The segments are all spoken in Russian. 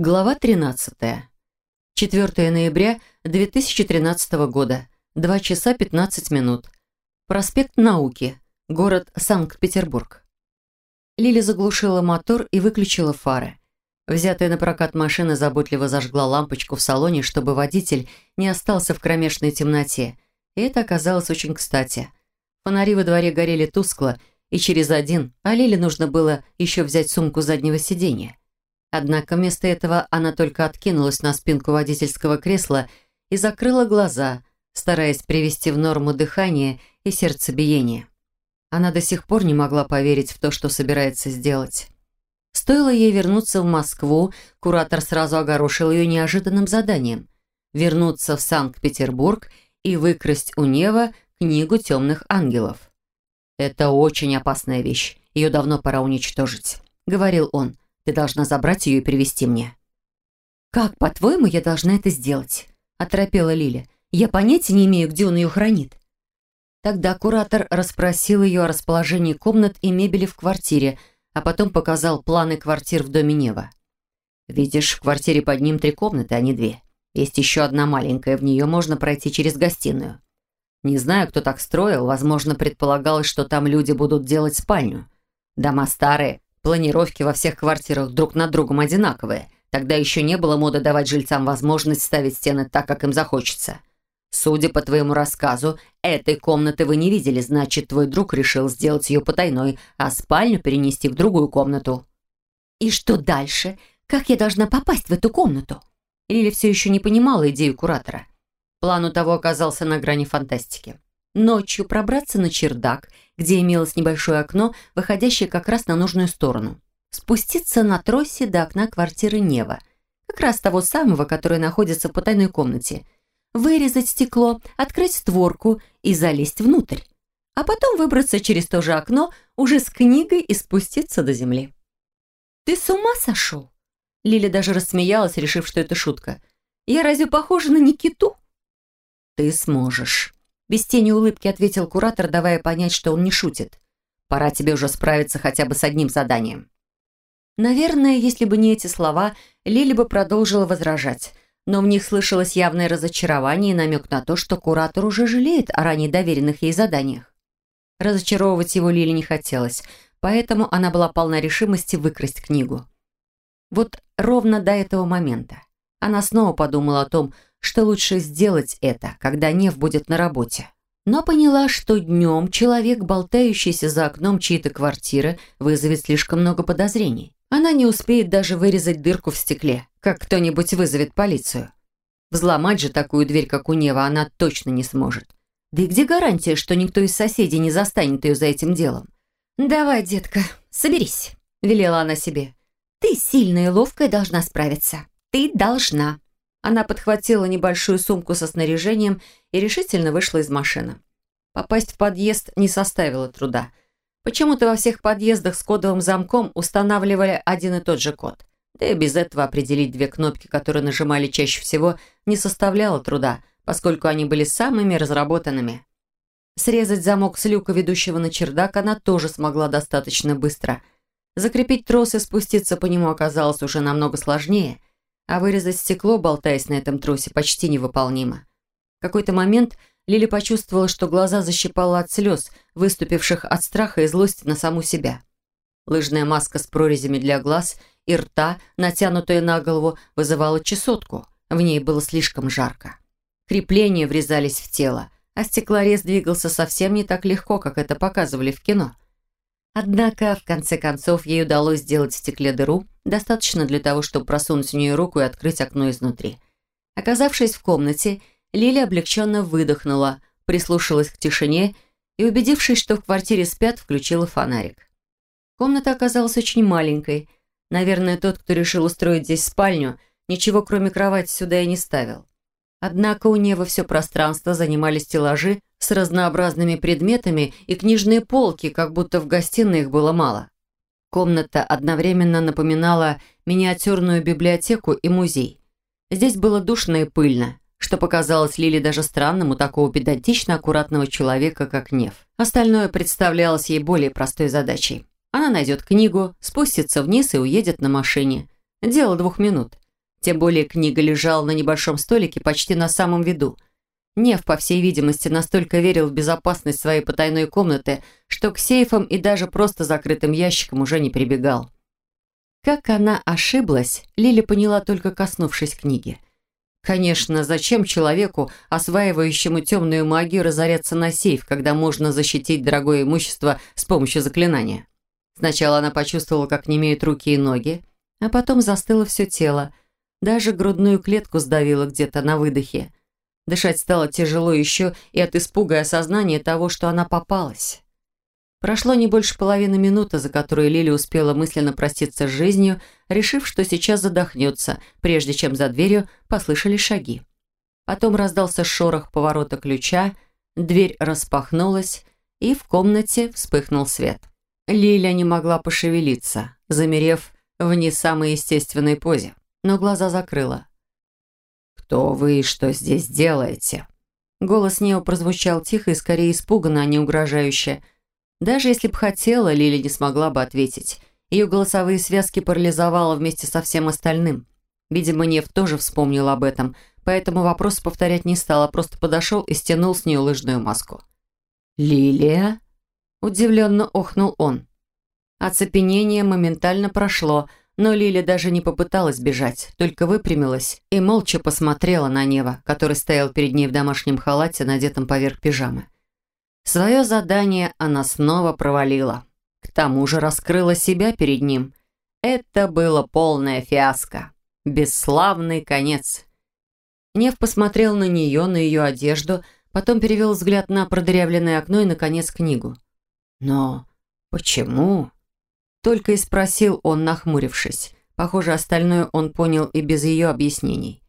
Глава 13. 4 ноября 2013 года. 2 часа 15 минут. Проспект Науки. Город Санкт-Петербург. Лили заглушила мотор и выключила фары. Взятая на прокат машина заботливо зажгла лампочку в салоне, чтобы водитель не остался в кромешной темноте. И это оказалось очень кстати. Фонари во дворе горели тускло, и через один, а Лиле нужно было еще взять сумку заднего сиденья. Однако вместо этого она только откинулась на спинку водительского кресла и закрыла глаза, стараясь привести в норму дыхание и сердцебиение. Она до сих пор не могла поверить в то, что собирается сделать. Стоило ей вернуться в Москву, куратор сразу огорошил ее неожиданным заданием – вернуться в Санкт-Петербург и выкрасть у Нева книгу темных ангелов. «Это очень опасная вещь, ее давно пора уничтожить», – говорил он – ты должна забрать ее и привести мне». «Как, по-твоему, я должна это сделать?» – оторопела Лиля. «Я понятия не имею, где он ее хранит». Тогда куратор расспросил ее о расположении комнат и мебели в квартире, а потом показал планы квартир в доме Нева. «Видишь, в квартире под ним три комнаты, а не две. Есть еще одна маленькая, в нее можно пройти через гостиную. Не знаю, кто так строил, возможно, предполагалось, что там люди будут делать спальню. Дома старые, Планировки во всех квартирах друг над другом одинаковые. Тогда еще не было моды давать жильцам возможность ставить стены так, как им захочется. Судя по твоему рассказу, этой комнаты вы не видели, значит, твой друг решил сделать ее потайной, а спальню перенести в другую комнату. И что дальше? Как я должна попасть в эту комнату? Лили все еще не понимала идею куратора. План у того оказался на грани фантастики. Ночью пробраться на чердак – где имелось небольшое окно, выходящее как раз на нужную сторону. Спуститься на тросе до окна квартиры Нева, как раз того самого, которое находится в потайной комнате. Вырезать стекло, открыть створку и залезть внутрь. А потом выбраться через то же окно уже с книгой и спуститься до земли. «Ты с ума сошел?» Лиля даже рассмеялась, решив, что это шутка. «Я разве похожа на Никиту?» «Ты сможешь», без тени улыбки ответил куратор, давая понять, что он не шутит. «Пора тебе уже справиться хотя бы с одним заданием». Наверное, если бы не эти слова, Лили бы продолжила возражать. Но в них слышалось явное разочарование и намек на то, что куратор уже жалеет о ранее доверенных ей заданиях. Разочаровывать его Лили не хотелось, поэтому она была полна решимости выкрасть книгу. Вот ровно до этого момента. Она снова подумала о том, что лучше сделать это, когда Нев будет на работе. Но поняла, что днем человек, болтающийся за окном чьей-то квартиры, вызовет слишком много подозрений. Она не успеет даже вырезать дырку в стекле, как кто-нибудь вызовет полицию. Взломать же такую дверь, как у Нева, она точно не сможет. Да и где гарантия, что никто из соседей не застанет ее за этим делом? «Давай, детка, соберись», — велела она себе. «Ты сильная и ловкая должна справиться. Ты должна». Она подхватила небольшую сумку со снаряжением и решительно вышла из машины. Попасть в подъезд не составило труда. Почему-то во всех подъездах с кодовым замком устанавливали один и тот же код. Да и без этого определить две кнопки, которые нажимали чаще всего, не составляло труда, поскольку они были самыми разработанными. Срезать замок с люка, ведущего на чердак, она тоже смогла достаточно быстро. Закрепить трос и спуститься по нему оказалось уже намного сложнее – а вырезать стекло, болтаясь на этом тросе, почти невыполнимо. В какой-то момент Лили почувствовала, что глаза защипала от слез, выступивших от страха и злости на саму себя. Лыжная маска с прорезями для глаз и рта, натянутая на голову, вызывала чесотку. В ней было слишком жарко. Крепления врезались в тело, а стеклорез двигался совсем не так легко, как это показывали в кино. Однако, в конце концов, ей удалось сделать в стекле дыру, достаточно для того, чтобы просунуть в нее руку и открыть окно изнутри. Оказавшись в комнате, Лили облегченно выдохнула, прислушалась к тишине и, убедившись, что в квартире спят, включила фонарик. Комната оказалась очень маленькой. Наверное, тот, кто решил устроить здесь спальню, ничего кроме кровати сюда и не ставил. Однако у Нева все пространство занимали стеллажи с разнообразными предметами и книжные полки, как будто в гостиной их было мало. Комната одновременно напоминала миниатюрную библиотеку и музей. Здесь было душно и пыльно, что показалось Лиле даже странным у такого педантично аккуратного человека, как Нев. Остальное представлялось ей более простой задачей. Она найдет книгу, спустится вниз и уедет на машине. Дело двух минут. Тем более книга лежала на небольшом столике почти на самом виду. Нев, по всей видимости, настолько верил в безопасность своей потайной комнаты, что к сейфам и даже просто закрытым ящикам уже не прибегал. Как она ошиблась, Лили поняла только коснувшись книги. Конечно, зачем человеку, осваивающему темную магию, разоряться на сейф, когда можно защитить дорогое имущество с помощью заклинания? Сначала она почувствовала, как немеют руки и ноги, а потом застыло все тело. Даже грудную клетку сдавило где-то на выдохе. Дышать стало тяжело еще и от испуга и осознания того, что она попалась. Прошло не больше половины минуты, за которую Лили успела мысленно проститься с жизнью, решив, что сейчас задохнется, прежде чем за дверью послышались шаги. Потом раздался шорох поворота ключа, дверь распахнулась, и в комнате вспыхнул свет. Лиля не могла пошевелиться, замерев в не самой естественной позе, но глаза закрыла. «Кто вы и что здесь делаете?» Голос Нео прозвучал тихо и скорее испуганно, а не угрожающе – даже если бы хотела, Лили не смогла бы ответить. Ее голосовые связки парализовало вместе со всем остальным. Видимо, Нев тоже вспомнил об этом, поэтому вопрос повторять не стал, а просто подошел и стянул с нее лыжную маску. «Лилия?» – удивленно охнул он. Оцепенение моментально прошло, но Лиля даже не попыталась бежать, только выпрямилась и молча посмотрела на Нева, который стоял перед ней в домашнем халате, надетом поверх пижамы. Свое задание она снова провалила. К тому же раскрыла себя перед ним. Это было полная фиаско. Бесславный конец. Нев посмотрел на нее, на ее одежду, потом перевел взгляд на продырявленное окно и, наконец, книгу. «Но почему?» Только и спросил он, нахмурившись. Похоже, остальное он понял и без ее объяснений.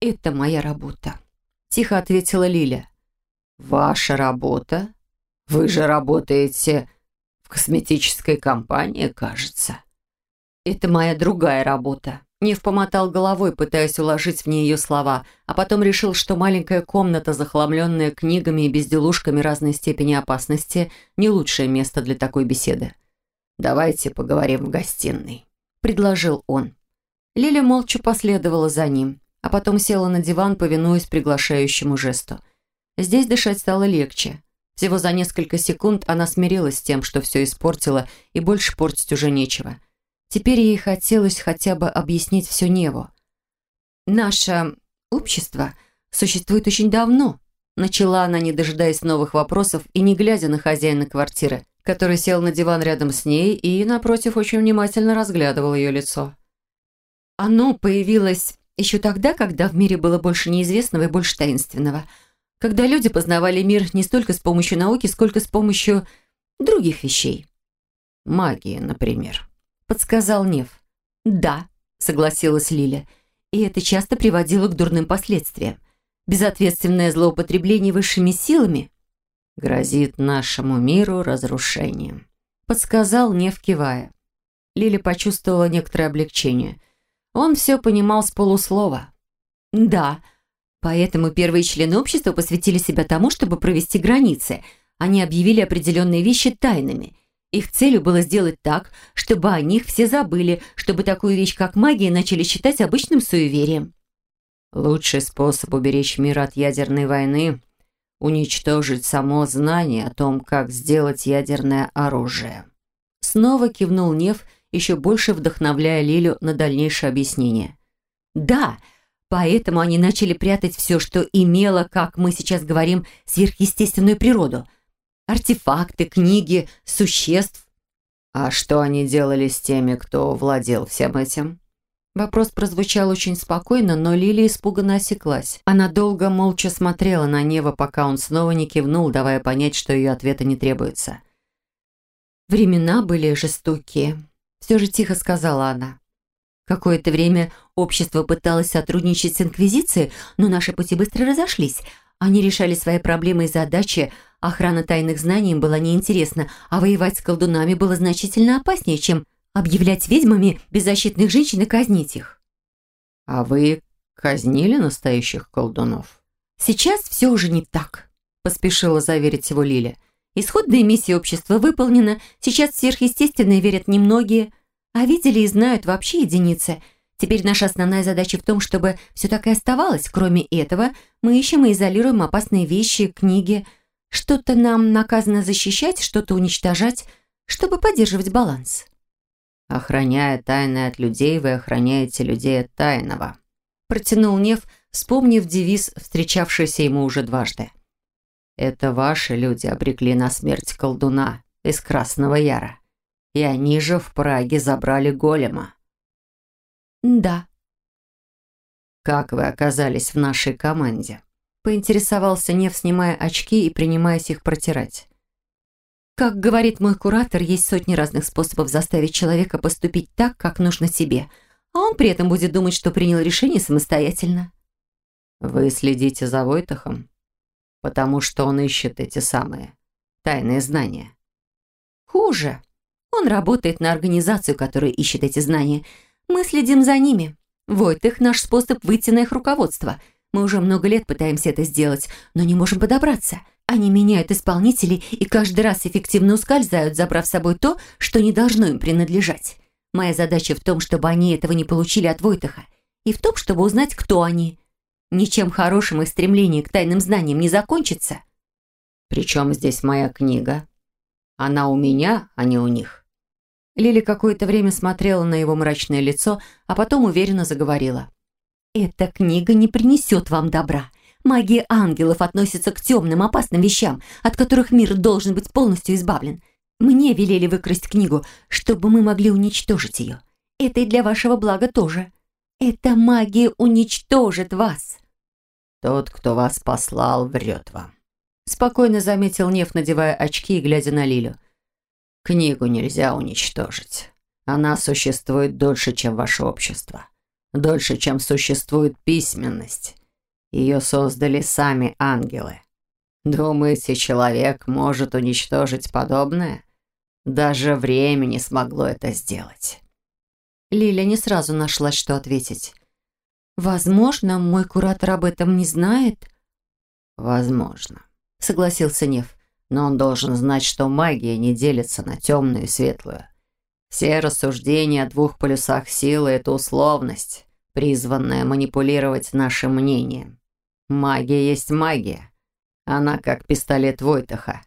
«Это моя работа», — тихо ответила Лиля. «Ваша работа? Вы же работаете в косметической компании, кажется». «Это моя другая работа». Нев помотал головой, пытаясь уложить в нее ее слова, а потом решил, что маленькая комната, захламленная книгами и безделушками разной степени опасности, не лучшее место для такой беседы. «Давайте поговорим в гостиной», — предложил он. Лиля молча последовала за ним, а потом села на диван, повинуясь приглашающему жесту. Здесь дышать стало легче. Всего за несколько секунд она смирилась с тем, что все испортила, и больше портить уже нечего. Теперь ей хотелось хотя бы объяснить все Неву. «Наше общество существует очень давно», начала она, не дожидаясь новых вопросов и не глядя на хозяина квартиры, который сел на диван рядом с ней и, напротив, очень внимательно разглядывал ее лицо. «Оно появилось еще тогда, когда в мире было больше неизвестного и больше таинственного – когда люди познавали мир не столько с помощью науки, сколько с помощью других вещей. «Магии, например», — подсказал Нев. «Да», — согласилась Лиля, и это часто приводило к дурным последствиям. Безответственное злоупотребление высшими силами грозит нашему миру разрушением», — подсказал Нев, кивая. Лиля почувствовала некоторое облегчение. Он все понимал с полуслова. «Да», Поэтому первые члены общества посвятили себя тому, чтобы провести границы. Они объявили определенные вещи тайными. Их целью было сделать так, чтобы о них все забыли, чтобы такую вещь, как магия, начали считать обычным суеверием. Лучший способ уберечь мир от ядерной войны – уничтожить само знание о том, как сделать ядерное оружие. Снова кивнул Нев, еще больше вдохновляя Лилю на дальнейшее объяснение. «Да, Поэтому они начали прятать все, что имело, как мы сейчас говорим, сверхъестественную природу. Артефакты, книги, существ. А что они делали с теми, кто владел всем этим? Вопрос прозвучал очень спокойно, но Лилия испуганно осеклась. Она долго молча смотрела на небо, пока он снова не кивнул, давая понять, что ее ответа не требуется. «Времена были жестокие», — все же тихо сказала она. Какое-то время общество пыталось сотрудничать с Инквизицией, но наши пути быстро разошлись. Они решали свои проблемы и задачи, охрана тайных знаний им была неинтересна, а воевать с колдунами было значительно опаснее, чем объявлять ведьмами беззащитных женщин и казнить их. «А вы казнили настоящих колдунов?» «Сейчас все уже не так», — поспешила заверить его Лиля. «Исходная миссия общества выполнена, сейчас в сверхъестественное верят немногие». А видели и знают вообще единицы. Теперь наша основная задача в том, чтобы все так и оставалось. Кроме этого, мы ищем и изолируем опасные вещи, книги. Что-то нам наказано защищать, что-то уничтожать, чтобы поддерживать баланс. Охраняя тайны от людей, вы охраняете людей от тайного. Протянул Нев, вспомнив девиз, встречавшийся ему уже дважды. Это ваши люди обрекли на смерть колдуна из Красного Яра. И они же в Праге забрали голема. Да. Как вы оказались в нашей команде? Поинтересовался Нев, снимая очки и принимаясь их протирать. Как говорит мой куратор, есть сотни разных способов заставить человека поступить так, как нужно себе, а он при этом будет думать, что принял решение самостоятельно. Вы следите за Войтахом? Потому что он ищет эти самые тайные знания. Хуже. Он работает на организацию, которая ищет эти знания. Мы следим за ними. Войтых – наш способ выйти на их руководство. Мы уже много лет пытаемся это сделать, но не можем подобраться – они меняют исполнителей и каждый раз эффективно ускользают, забрав с собой то, что не должно им принадлежать. Моя задача в том, чтобы они этого не получили от Войтаха, и в том, чтобы узнать, кто они. Ничем хорошим их стремление к тайным знаниям не закончится. Причем здесь моя книга? Она у меня, а не у них. Лили какое-то время смотрела на его мрачное лицо, а потом уверенно заговорила. «Эта книга не принесет вам добра. Магия ангелов относится к темным, опасным вещам, от которых мир должен быть полностью избавлен. Мне велели выкрасть книгу, чтобы мы могли уничтожить ее. Это и для вашего блага тоже. Эта магия уничтожит вас. Тот, кто вас послал, врет вам. Спокойно заметил Нев, надевая очки и глядя на Лилю. Книгу нельзя уничтожить. Она существует дольше, чем ваше общество. Дольше, чем существует письменность. Ее создали сами ангелы. Думаете, человек может уничтожить подобное? Даже время не смогло это сделать. Лиля не сразу нашлась, что ответить. «Возможно, мой куратор об этом не знает?» «Возможно», — согласился Нев. «Но он должен знать, что магия не делится на темную и светлую. Все рассуждения о двух полюсах силы — это условность, призванная манипулировать нашим мнением. Магия есть магия. Она как пистолет Войтаха.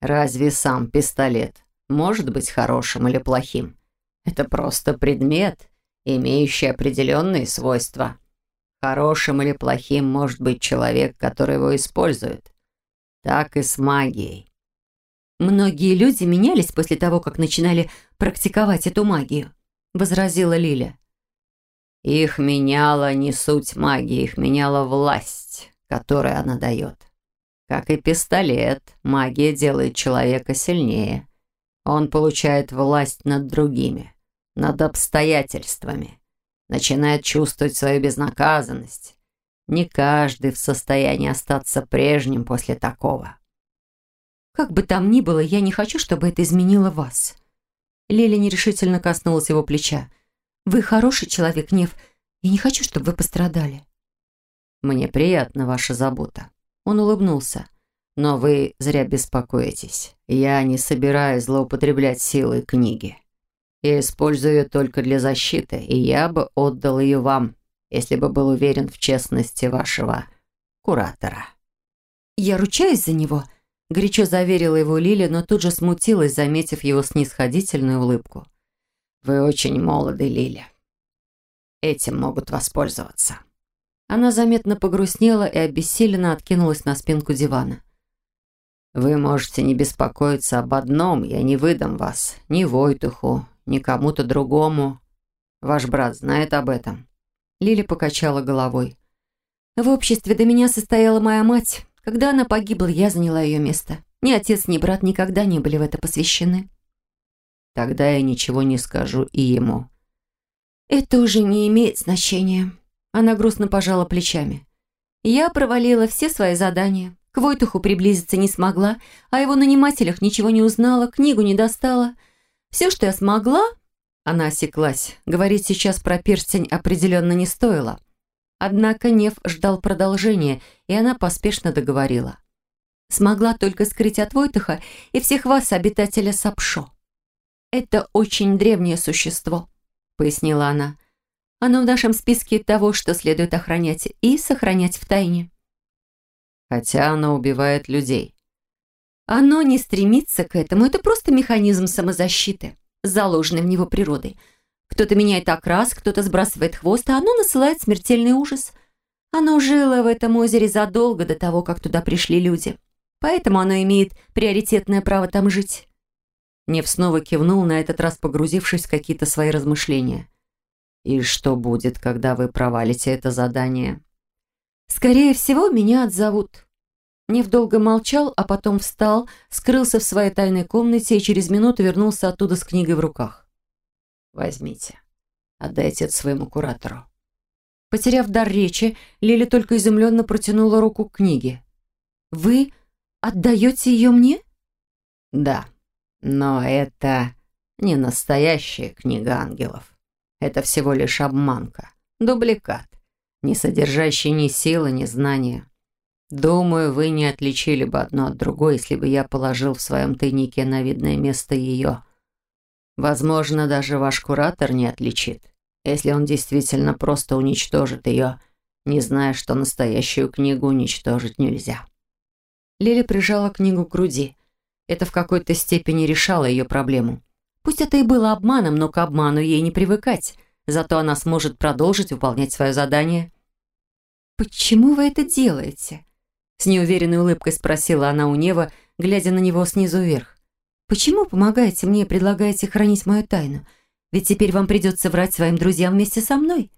Разве сам пистолет может быть хорошим или плохим? Это просто предмет, имеющий определенные свойства. Хорошим или плохим может быть человек, который его использует. Так и с магией. «Многие люди менялись после того, как начинали практиковать эту магию», — возразила Лиля. Их меняла не суть магии, их меняла власть, которую она дает. Как и пистолет, магия делает человека сильнее. Он получает власть над другими, над обстоятельствами, начинает чувствовать свою безнаказанность. Не каждый в состоянии остаться прежним после такого. «Как бы там ни было, я не хочу, чтобы это изменило вас». Лили нерешительно коснулась его плеча. Вы хороший человек, Нев. Я не хочу, чтобы вы пострадали». «Мне приятна ваша забота». Он улыбнулся. «Но вы зря беспокоитесь. Я не собираюсь злоупотреблять силой книги. Я использую ее только для защиты, и я бы отдал ее вам, если бы был уверен в честности вашего куратора». «Я ручаюсь за него», — горячо заверила его Лиля, но тут же смутилась, заметив его снисходительную улыбку. «Вы очень молоды, Лиля. Этим могут воспользоваться». Она заметно погрустнела и обессиленно откинулась на спинку дивана. «Вы можете не беспокоиться об одном. Я не выдам вас. Ни Войтуху, ни кому-то другому. Ваш брат знает об этом». Лиля покачала головой. «В обществе до меня состояла моя мать. Когда она погибла, я заняла ее место. Ни отец, ни брат никогда не были в это посвящены». Тогда я ничего не скажу и ему». «Это уже не имеет значения». Она грустно пожала плечами. «Я провалила все свои задания. К Войтуху приблизиться не смогла, о его нанимателях ничего не узнала, книгу не достала. Все, что я смогла...» Она осеклась. Говорить сейчас про перстень определенно не стоило. Однако Нев ждал продолжения, и она поспешно договорила. «Смогла только скрыть от Войтуха и всех вас, обитателя Сапшо. «Это очень древнее существо», — пояснила она. Оно в нашем списке того, что следует охранять и сохранять в тайне. Хотя оно убивает людей. Оно не стремится к этому, это просто механизм самозащиты, заложенный в него природой. Кто-то меняет окрас, кто-то сбрасывает хвост, а оно насылает смертельный ужас. Оно жило в этом озере задолго до того, как туда пришли люди. Поэтому оно имеет приоритетное право там жить. Нев снова кивнул, на этот раз погрузившись в какие-то свои размышления. «И что будет, когда вы провалите это задание?» «Скорее всего, меня отзовут». Нев долго молчал, а потом встал, скрылся в своей тайной комнате и через минуту вернулся оттуда с книгой в руках. «Возьмите. Отдайте это своему куратору». Потеряв дар речи, Лили только изумленно протянула руку к книге. «Вы отдаете ее мне?» «Да, но это не настоящая книга ангелов. Это всего лишь обманка, дубликат, не содержащий ни силы, ни знания. Думаю, вы не отличили бы одно от другой, если бы я положил в своем тайнике на видное место ее. Возможно, даже ваш куратор не отличит если он действительно просто уничтожит ее, не зная, что настоящую книгу уничтожить нельзя. Лили прижала книгу к груди. Это в какой-то степени решало ее проблему. Пусть это и было обманом, но к обману ей не привыкать. Зато она сможет продолжить выполнять свое задание. «Почему вы это делаете?» С неуверенной улыбкой спросила она у Нева, глядя на него снизу вверх. «Почему помогаете мне и предлагаете хранить мою тайну? Ведь теперь вам придется врать своим друзьям вместе со мной».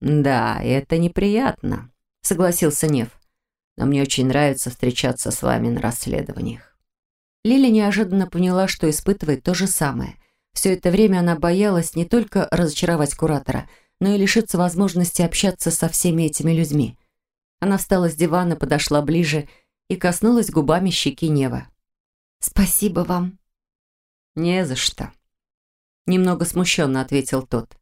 «Да, это неприятно», — согласился Нев. «Но мне очень нравится встречаться с вами на расследованиях». Лили неожиданно поняла, что испытывает то же самое. Все это время она боялась не только разочаровать куратора, но и лишиться возможности общаться со всеми этими людьми. Она встала с дивана, подошла ближе и коснулась губами щеки Нева. «Спасибо вам». «Не за что», Немного смущенно ответил тот.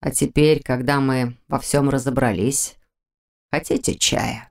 А теперь, когда мы во всем разобрались, хотите чая?